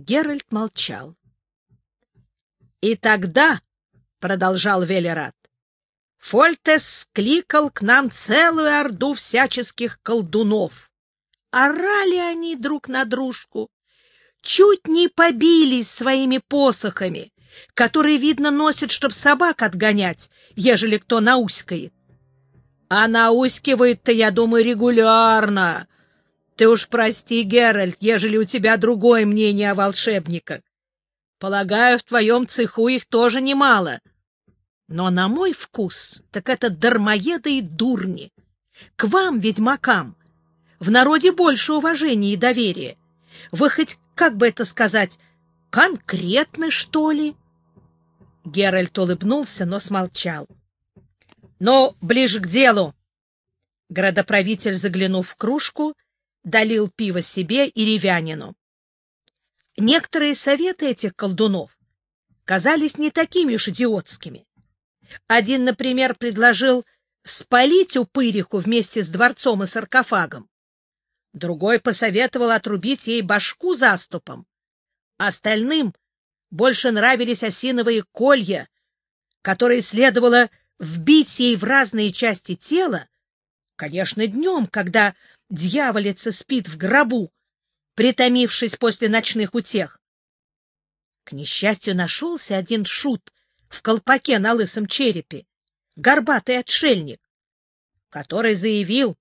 Геральт молчал. — И тогда, — продолжал Велерат, — Фольтес скликал к нам целую орду всяческих колдунов. Орали они друг на дружку, чуть не побились своими посохами, которые, видно, носят, чтоб собак отгонять, ежели кто науськает. А науськивает-то, я думаю, регулярно. Ты уж прости, Геральт, ежели у тебя другое мнение о волшебниках. Полагаю, в твоем цеху их тоже немало. Но на мой вкус, так это дармоеды и дурни. К вам, ведьмакам, в народе больше уважения и доверия. Вы хоть, как бы это сказать, конкретны, что ли? Геральт улыбнулся, но смолчал. — Ну, ближе к делу. Градоправитель, заглянув в кружку, долил пиво себе и ревянину. Некоторые советы этих колдунов казались не такими уж идиотскими. Один, например, предложил спалить упыриху вместе с дворцом и саркофагом. Другой посоветовал отрубить ей башку заступом. Остальным больше нравились осиновые колья, которые следовало вбить ей в разные части тела, конечно, днем, когда дьяволица спит в гробу, притомившись после ночных утех. К несчастью, нашелся один шут в колпаке на лысом черепе, горбатый отшельник, который заявил,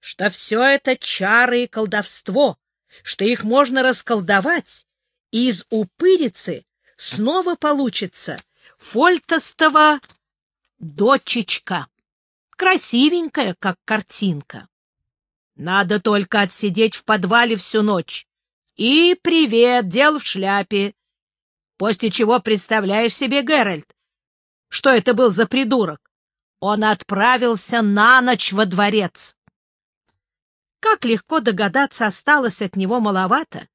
что все это чары и колдовство, что их можно расколдовать, и из упырицы снова получится фольтостова дочечка, красивенькая, как картинка. Надо только отсидеть в подвале всю ночь. И привет, дел в шляпе. После чего представляешь себе, Геральт, что это был за придурок? Он отправился на ночь во дворец. Как легко догадаться, осталось от него маловато.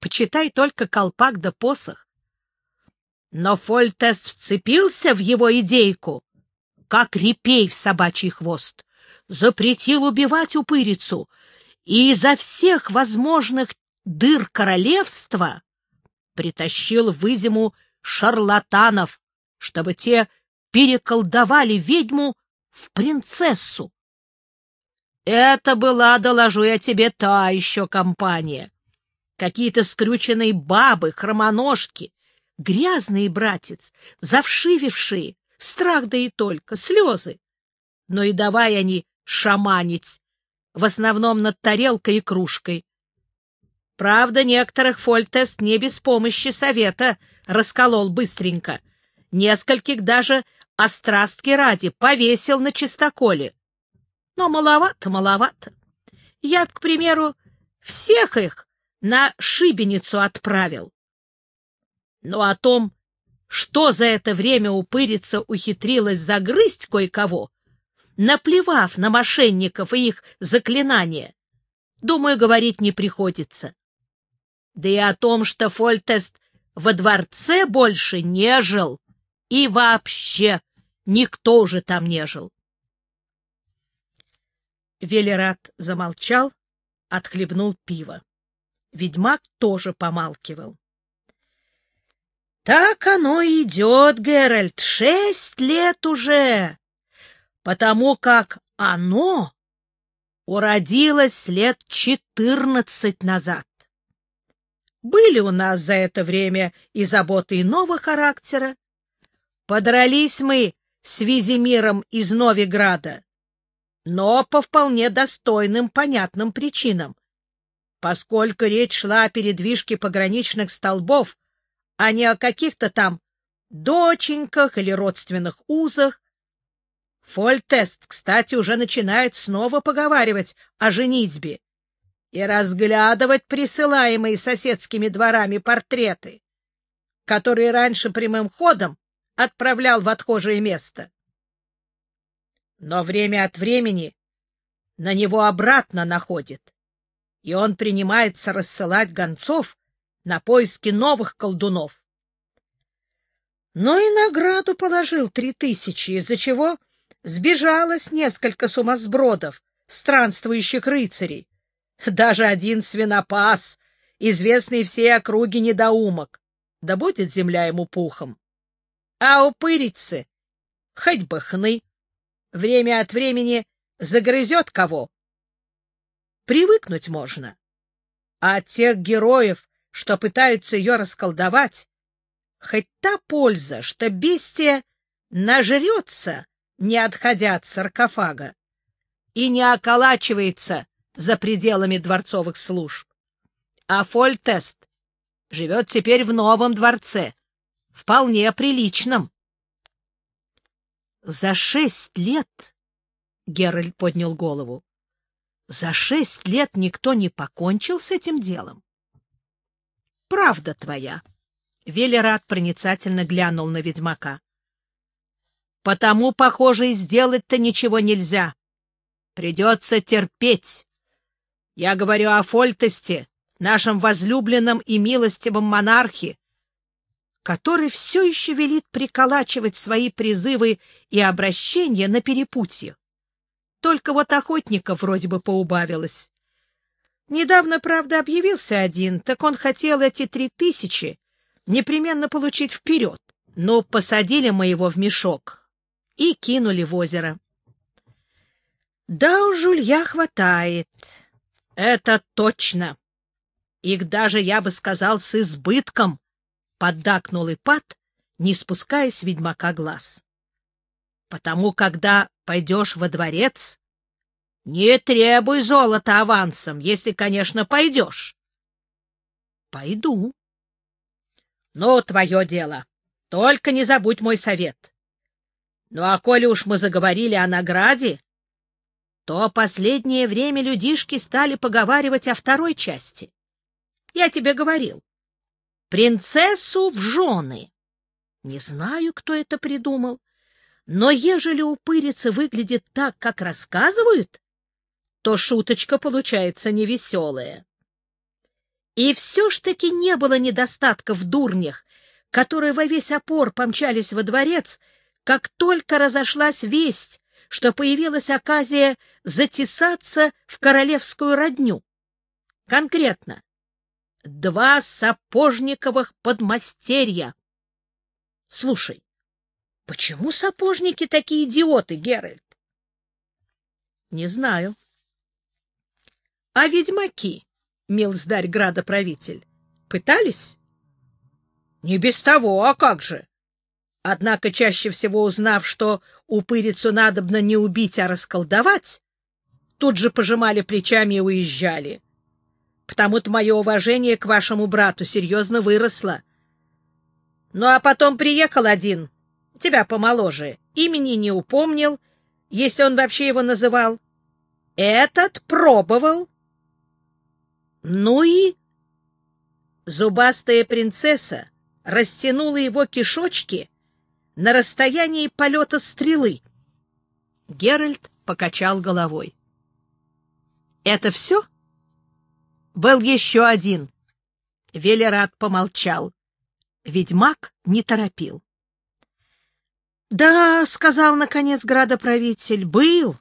Почитай только колпак да посох. Но Фольтес вцепился в его идейку, как репей в собачий хвост запретил убивать упырицу и изо всех возможных дыр королевства притащил в изиму шарлатанов, чтобы те переколдовали ведьму в принцессу. Это была, доложу я тебе, та еще компания. Какие-то скрюченные бабы, хромоножки, грязные, братец, завшивившие, страх да и только, слезы. Но и давай они шаманить, в основном над тарелкой и кружкой. Правда, некоторых Фольтест не без помощи совета расколол быстренько. Нескольких даже острастки ради повесил на чистоколе. Но маловато, маловато. Я, к примеру, всех их на шибеницу отправил. Но о том, что за это время упырица ухитрилась загрызть кое-кого, наплевав на мошенников и их заклинания, думаю, говорить не приходится. Да и о том, что Фольтест во дворце больше не жил, и вообще никто уже там не жил. Велерат замолчал, отхлебнул пиво. Ведьмак тоже помалкивал. — Так оно идет, Геральт, шесть лет уже потому как оно уродилось лет четырнадцать назад. Были у нас за это время и заботы иного характера. Подрались мы с Визимиром из Новиграда, но по вполне достойным, понятным причинам, поскольку речь шла о передвижке пограничных столбов, а не о каких-то там доченьках или родственных узах, Фольтест, кстати, уже начинает снова поговаривать о женитьбе и разглядывать присылаемые соседскими дворами портреты, которые раньше прямым ходом отправлял в отхожее место. Но время от времени на него обратно находит, и он принимается рассылать гонцов на поиски новых колдунов. Но и награду положил три тысячи, из-за чего сбежалось несколько сумасбродов, странствующих рыцарей. Даже один свинопас известный всей округе недоумок, да будет земля ему пухом. А упырицы, хоть бы хны, время от времени загрызет кого. Привыкнуть можно. А от тех героев, что пытаются ее расколдовать, хоть та польза, что бестия нажрется, не отходя от саркофага, и не околачивается за пределами дворцовых служб. А Фольтест живет теперь в новом дворце, вполне приличном. За шесть лет, — Геральт поднял голову, — за шесть лет никто не покончил с этим делом. — Правда твоя. Велерат проницательно глянул на ведьмака. — Потому, похоже, и сделать-то ничего нельзя. Придется терпеть. Я говорю о Фольтесте, нашем возлюбленном и милостивом монархе, который все еще велит приколачивать свои призывы и обращения на перепутьях. Только вот охотников вроде бы поубавилось. Недавно, правда, объявился один, так он хотел эти три тысячи непременно получить вперед, но посадили мы его в мешок и кинули в озеро. Да, у жулья хватает. Это точно. Их даже, я бы сказал, с избытком, — поддакнул Ипат, не спуская с ведьмака глаз. Потому, когда пойдешь во дворец, не требуй золота авансом, если, конечно, пойдешь. — Пойду. — Ну, твое дело. Только не забудь мой совет. Ну, а коли уж мы заговорили о награде, то последнее время людишки стали поговаривать о второй части. Я тебе говорил. Принцессу в жены. Не знаю, кто это придумал, но ежели упырица выглядит так, как рассказывают, то шуточка получается невеселая. И все ж таки не было недостатка в дурнях, которые во весь опор помчались во дворец, как только разошлась весть, что появилась оказия затесаться в королевскую родню. Конкретно, два сапожниковых подмастерья. Слушай, почему сапожники такие идиоты, Геральт? Не знаю. А ведьмаки, милздарь градоправитель, пытались? Не без того, а как же? Однако, чаще всего узнав, что упырицу надобно не убить, а расколдовать, тут же пожимали плечами и уезжали. Потому-то мое уважение к вашему брату серьезно выросло. Ну, а потом приехал один, тебя помоложе, имени не упомнил, если он вообще его называл. Этот пробовал. Ну и... Зубастая принцесса растянула его кишочки на расстоянии полета стрелы. Геральт покачал головой. — Это все? Был еще один. Велерат помолчал. Ведьмак не торопил. — Да, — сказал, наконец, градоправитель, — был.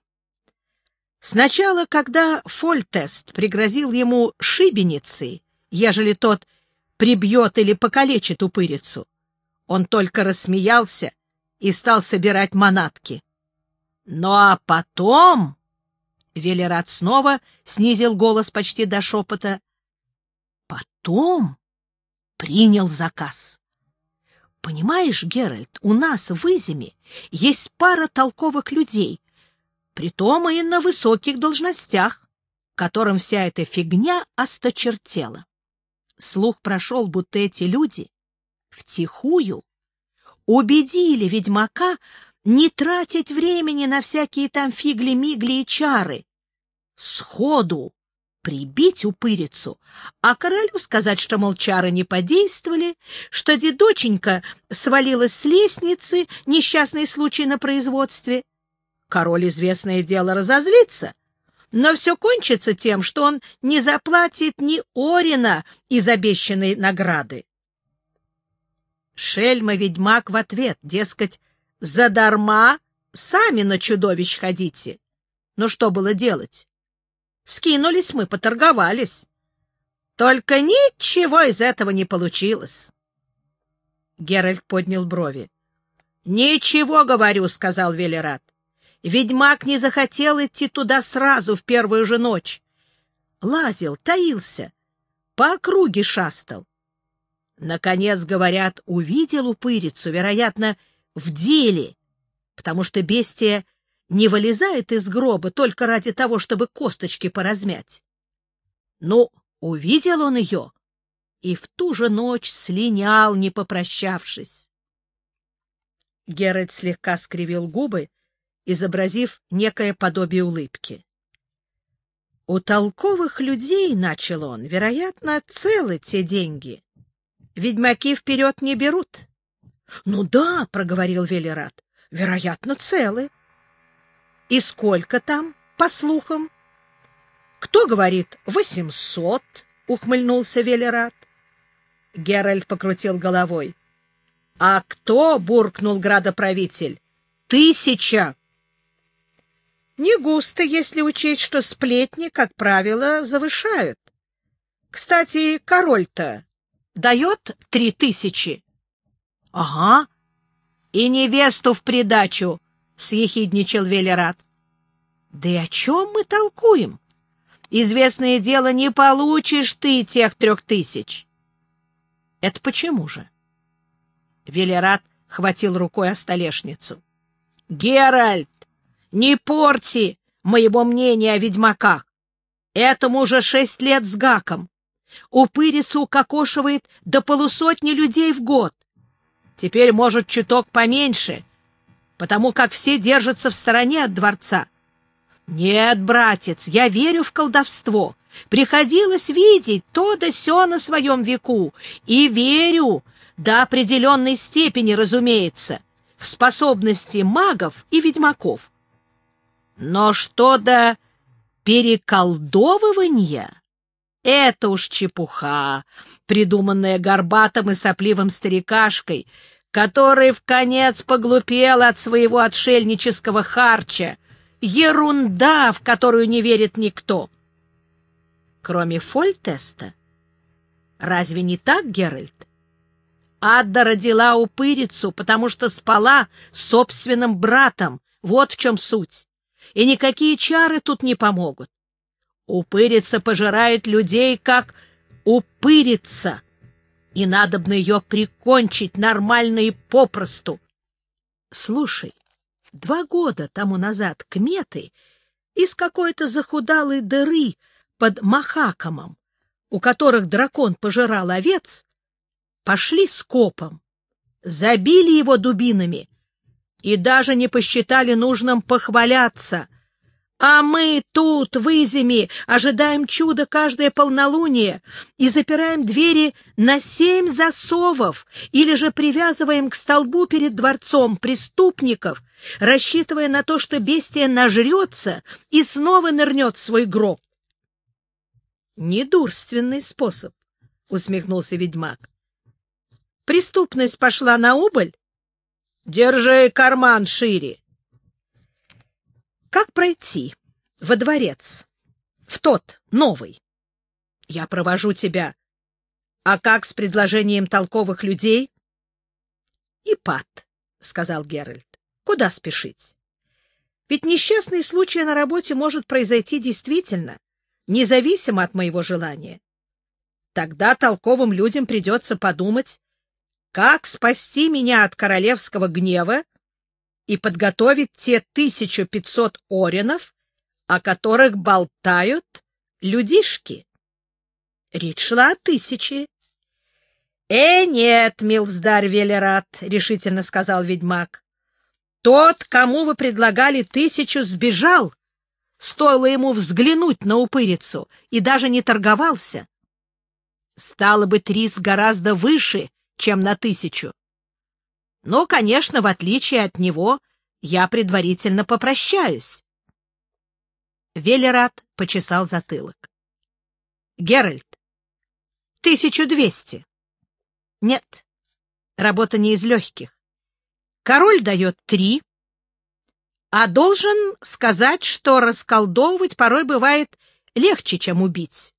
Сначала, когда Фольтест пригрозил ему шибеницей, ежели тот прибьет или покалечит упырицу, он только рассмеялся и стал собирать манатки. Ну а потом... Велерат снова снизил голос почти до шепота. Потом принял заказ. Понимаешь, Геральт, у нас в Изиме есть пара толковых людей, притом и на высоких должностях, которым вся эта фигня осточертела. Слух прошел, будто эти люди втихую убедили ведьмака не тратить времени на всякие там фигли-мигли и чары. Сходу прибить упырицу, а королю сказать, что, мол, чары не подействовали, что дедоченька свалилась с лестницы, несчастный случай на производстве. Король, известное дело, разозлится, но все кончится тем, что он не заплатит ни Орина из обещанной награды. Шельма-ведьмак в ответ, дескать, задарма сами на чудовищ ходите. Ну что было делать? Скинулись мы, поторговались. Только ничего из этого не получилось. Геральт поднял брови. — Ничего, говорю, — сказал Велерат. Ведьмак не захотел идти туда сразу, в первую же ночь. Лазил, таился, по округе шастал. Наконец, говорят, увидел упырицу, вероятно, в деле, потому что бестия не вылезает из гроба только ради того, чтобы косточки поразмять. Ну, увидел он ее и в ту же ночь слинял, не попрощавшись. Геральт слегка скривил губы, изобразив некое подобие улыбки. «У толковых людей, — начал он, — вероятно, целы те деньги. Ведьмаки вперед не берут». «Ну да, — проговорил Велерат, — вероятно, целы». «И сколько там, по слухам?» «Кто говорит, восемьсот?» — ухмыльнулся Велерат. Геральт покрутил головой. «А кто?» — буркнул градоправитель. «Тысяча!» Не густо, если учесть, что сплетни, как правило, завышают. Кстати, король-то дает три тысячи? — Ага. — И невесту в придачу, — съехидничал Велерат. — Да и о чем мы толкуем? Известное дело, не получишь ты тех трех тысяч. — Это почему же? Велерат хватил рукой о столешницу. — Геральт, не порти моего мнения о ведьмаках. Этому уже шесть лет с гаком. Упырицу укокошивает до полусотни людей в год. Теперь, может, чуток поменьше, потому как все держатся в стороне от дворца. Нет, братец, я верю в колдовство. Приходилось видеть то да сё на своем веку. И верю, до определенной степени, разумеется, в способности магов и ведьмаков. Но что до переколдовывания, это уж чепуха, придуманная горбатым и сопливым старикашкой, который в конец поглупел от своего отшельнического харча, ерунда, в которую не верит никто. Кроме Фольтеста. Разве не так, Геральт? Адда родила упырицу, потому что спала с собственным братом. Вот в чем суть и никакие чары тут не помогут. Упырица пожирает людей, как упырица, и надобно ее прикончить нормально и попросту. Слушай, два года тому назад кметы из какой-то захудалой дыры под Махакомом, у которых дракон пожирал овец, пошли скопом, забили его дубинами и даже не посчитали нужным похваляться. А мы тут, в Изиме, ожидаем чуда каждое полнолуние и запираем двери на семь засовов или же привязываем к столбу перед дворцом преступников, рассчитывая на то, что бестия нажрется и снова нырнет в свой гроб. «Недурственный способ», — усмехнулся ведьмак. «Преступность пошла на убыль, Держи карман шире. Как пройти во дворец? В тот, новый. Я провожу тебя. А как с предложением толковых людей? И пад, сказал Геральт. Куда спешить? Ведь несчастный случай на работе может произойти действительно, независимо от моего желания. Тогда толковым людям придется подумать, как спасти меня от королевского гнева и подготовить те 1500 оренов, о которых болтают людишки. Речь шла о тысяче. — Э, нет, милздарь Велерат, — решительно сказал ведьмак. — Тот, кому вы предлагали тысячу, сбежал. Стоило ему взглянуть на упырицу и даже не торговался. Стало быть, риск гораздо выше, чем на тысячу. Но, конечно, в отличие от него, я предварительно попрощаюсь. Велерат почесал затылок. — Геральт, тысячу двести. — Нет, работа не из легких. Король дает три, а должен сказать, что расколдовывать порой бывает легче, чем убить.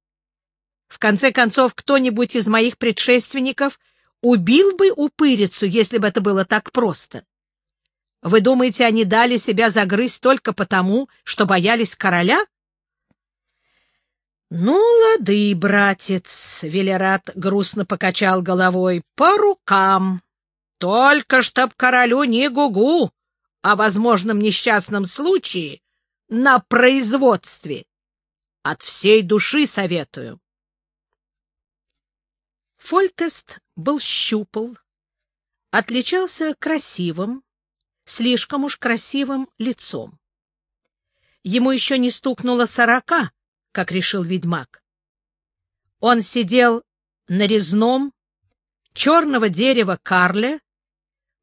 В конце концов, кто-нибудь из моих предшественников убил бы упырицу, если бы это было так просто. Вы думаете, они дали себя загрызть только потому, что боялись короля? — Ну, лады, братец, — Велерат грустно покачал головой, — по рукам. Только чтоб королю не гугу о возможном несчастном случае на производстве. От всей души советую. Фольтест был щупал, отличался красивым, слишком уж красивым лицом. Ему еще не стукнуло сорока, как решил ведьмак. Он сидел на резном черного дерева карле,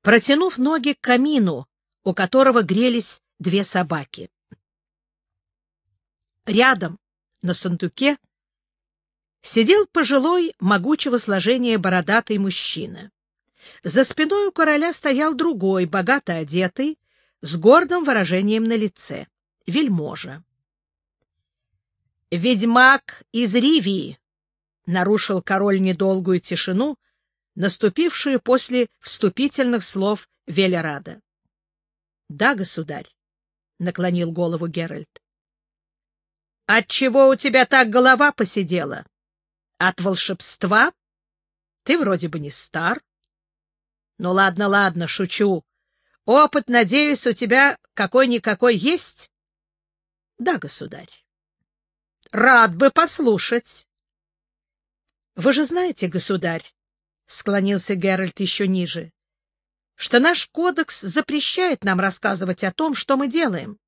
протянув ноги к камину, у которого грелись две собаки. Рядом, на сундуке, сидел пожилой, могучего сложения бородатый мужчина. За спиной у короля стоял другой, богато одетый, с гордым выражением на лице, вельможа. «Ведьмак из Ривии!» — нарушил король недолгую тишину, наступившую после вступительных слов Велерада. — Да, государь, — наклонил голову Геральт. — Отчего у тебя так голова посидела? От волшебства? Ты вроде бы не стар. Ну, ладно, ладно, шучу. Опыт, надеюсь, у тебя какой-никакой есть? Да, государь. Рад бы послушать. Вы же знаете, государь, — склонился Геральт еще ниже, — что наш кодекс запрещает нам рассказывать о том, что мы делаем.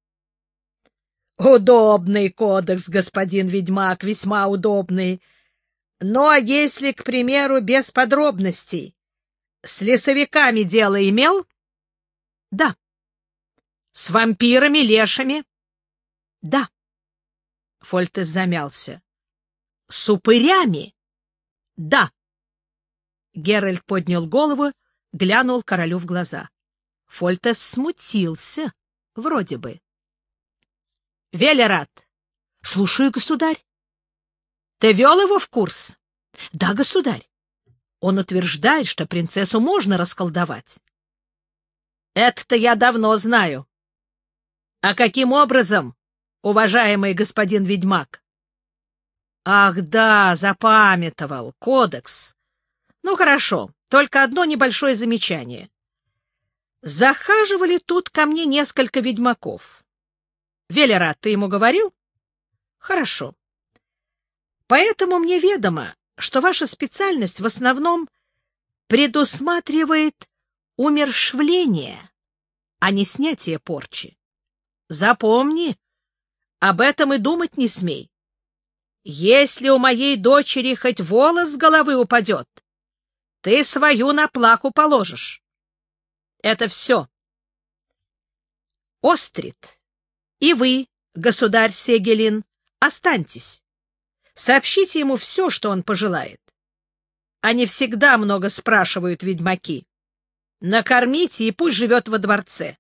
Удобный кодекс, господин ведьмак, весьма удобный. Но если, к примеру, без подробностей, с лесовиками дело имел? Да. С вампирами, лешами? Да. Фольтес замялся. — С упырями? — Да. Геральт поднял голову, глянул королю в глаза. Фольтес смутился, вроде бы. — Велерат! — Слушаю, государь. — Ты вел его в курс? — Да, государь. Он утверждает, что принцессу можно расколдовать. — Это-то я давно знаю. — А каким образом? уважаемый господин ведьмак. Ах, да, запамятовал. Кодекс. Ну, хорошо, только одно небольшое замечание. Захаживали тут ко мне несколько ведьмаков. Велера, ты ему говорил? Хорошо. Поэтому мне ведомо, что ваша специальность в основном предусматривает умершвление, а не снятие порчи. Запомни, об этом и думать не смей. Если у моей дочери хоть волос с головы упадет, ты свою на плаху положишь. Это все. Острит, и вы, государь Сегелин, останьтесь. Сообщите ему все, что он пожелает. Они всегда много спрашивают ведьмаки. Накормите, и пусть живет во дворце.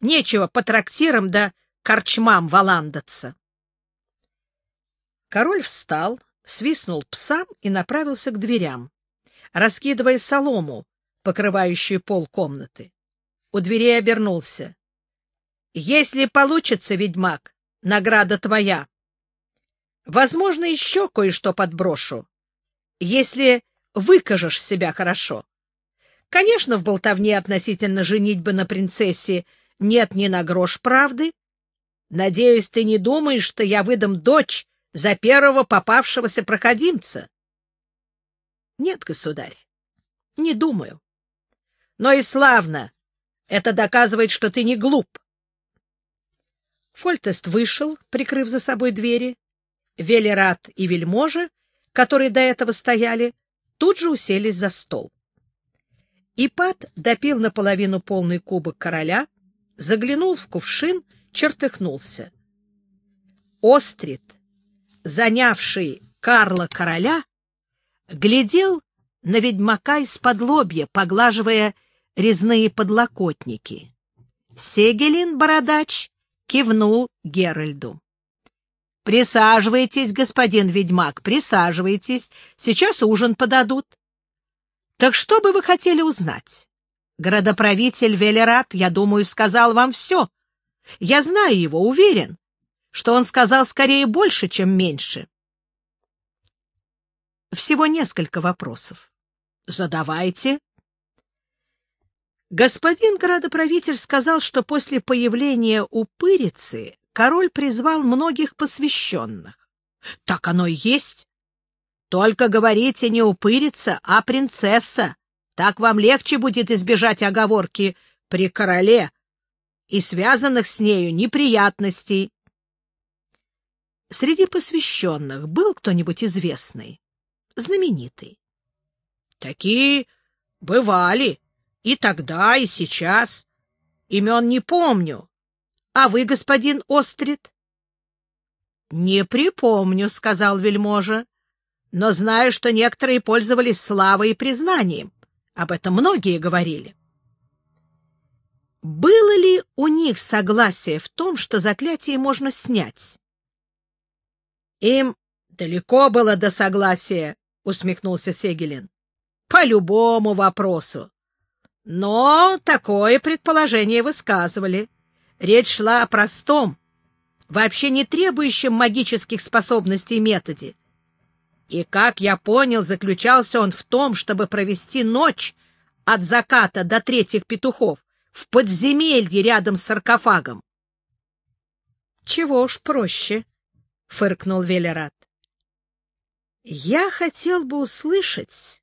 Нечего по трактирам да корчмам валандаться. Король встал, свистнул псам и направился к дверям, раскидывая солому, покрывающую пол комнаты. У дверей обернулся. — Если получится, ведьмак, награда твоя. Возможно, еще кое-что подброшу, если выкажешь себя хорошо. Конечно, в болтовне относительно женитьбы на принцессе нет ни на грош правды, Надеюсь, ты не думаешь, что я выдам дочь за первого попавшегося проходимца? — Нет, государь, не думаю. Но и славно. Это доказывает, что ты не глуп. Фольтест вышел, прикрыв за собой двери. Велерат и вельможа, которые до этого стояли, тут же уселись за стол. Ипат допил наполовину полный кубок короля, заглянул в кувшин — чертыхнулся. Острид, занявший Карла короля, глядел на ведьмака из-под лобья, поглаживая резные подлокотники. Сегелин, бородач, кивнул Геральду. — Присаживайтесь, господин ведьмак, присаживайтесь. Сейчас ужин подадут. — Так что бы вы хотели узнать? Городоправитель Велерат, я думаю, сказал вам все. Я знаю его, уверен, что он сказал скорее больше, чем меньше. Всего несколько вопросов. Задавайте. Господин городоправитель сказал, что после появления упырицы король призвал многих посвященных. Так оно и есть. Только говорите не упырица, а принцесса. Так вам легче будет избежать оговорки при короле и связанных с нею неприятностей. Среди посвященных был кто-нибудь известный, знаменитый? Такие бывали и тогда, и сейчас. Имен не помню. А вы, господин Острид? — Не припомню, — сказал вельможа, — но знаю, что некоторые пользовались славой и признанием. Об этом многие говорили. Было ли у них согласие в том, что заклятие можно снять? Им далеко было до согласия, — усмехнулся Сегелин. — По любому вопросу. Но такое предположение высказывали. Речь шла о простом, вообще не требующем магических способностей методе. И, как я понял, заключался он в том, чтобы провести ночь от заката до третьих петухов в подземелье рядом с саркофагом. — Чего уж проще, — фыркнул Велерат. — Я хотел бы услышать,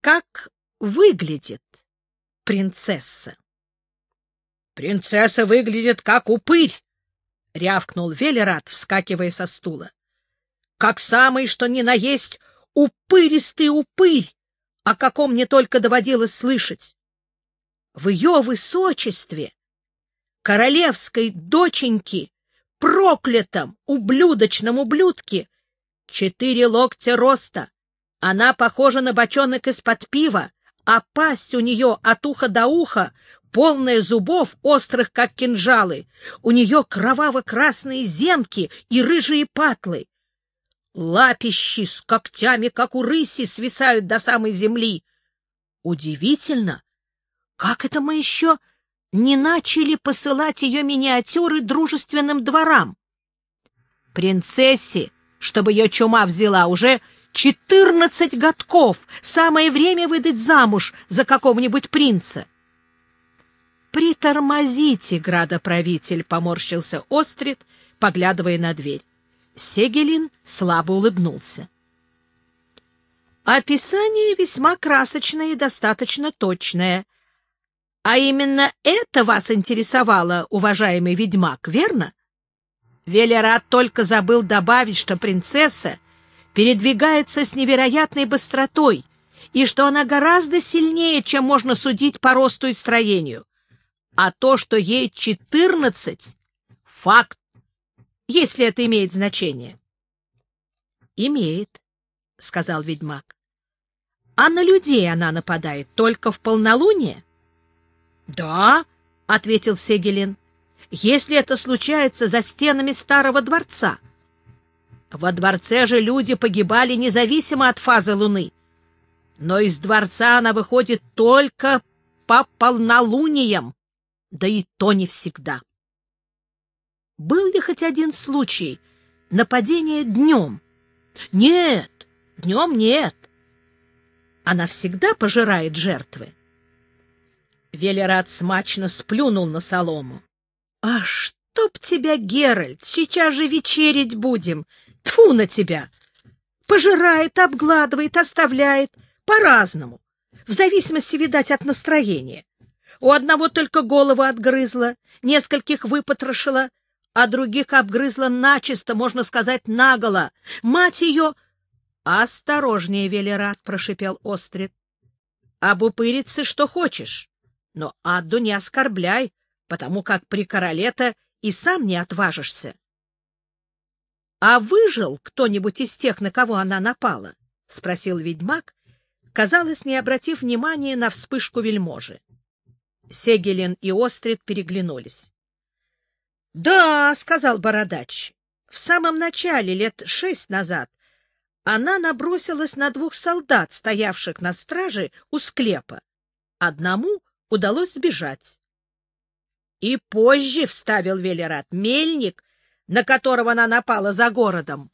как выглядит принцесса. — Принцесса выглядит как упырь, — рявкнул Велерат, вскакивая со стула. — Как самый, что ни на есть, упыристый упырь, о каком мне только доводилось слышать в ее высочестве, королевской доченьки, проклятом, ублюдочном ублюдке, четыре локтя роста. Она похожа на бочонок из-под пива, а пасть у нее от уха до уха, полная зубов, острых, как кинжалы. У нее кроваво-красные зенки и рыжие патлы. Лапищи с когтями, как у рыси, свисают до самой земли. Удивительно, как это мы еще не начали посылать ее миниатюры дружественным дворам? Принцессе, чтобы ее чума взяла, уже четырнадцать годков, самое время выдать замуж за какого-нибудь принца. «Притормозите, градоправитель!» — поморщился Острид, поглядывая на дверь. Сегелин слабо улыбнулся. Описание весьма красочное и достаточно точное, а именно это вас интересовало, уважаемый ведьмак, верно? Велерат только забыл добавить, что принцесса передвигается с невероятной быстротой и что она гораздо сильнее, чем можно судить по росту и строению. А то, что ей четырнадцать — факт, если это имеет значение. — Имеет, — сказал ведьмак. — А на людей она нападает только в полнолуние? — Да, — ответил Сегелин, — если это случается за стенами старого дворца. Во дворце же люди погибали независимо от фазы луны. Но из дворца она выходит только по полнолуниям, да и то не всегда. Был ли хоть один случай нападения днем? Нет, днем нет. Она всегда пожирает жертвы. Велерат смачно сплюнул на солому. — А чтоб тебя, Геральт, сейчас же вечерить будем! Тьфу на тебя! Пожирает, обгладывает, оставляет. По-разному. В зависимости, видать, от настроения. У одного только голову отгрызла, нескольких выпотрошила, а других обгрызла начисто, можно сказать, наголо. Мать ее... — Осторожнее, Велерат, — прошипел Острид. — Обупыриться что хочешь но Адду не оскорбляй, потому как при короле-то и сам не отважишься. — А выжил кто-нибудь из тех, на кого она напала? — спросил ведьмак, казалось, не обратив внимания на вспышку вельможи. Сегелин и Острид переглянулись. — Да, — сказал бородач, — в самом начале, лет шесть назад, она набросилась на двух солдат, стоявших на страже у склепа. Одному удалось сбежать. И позже, — вставил Велерат, — мельник, на которого она напала за городом,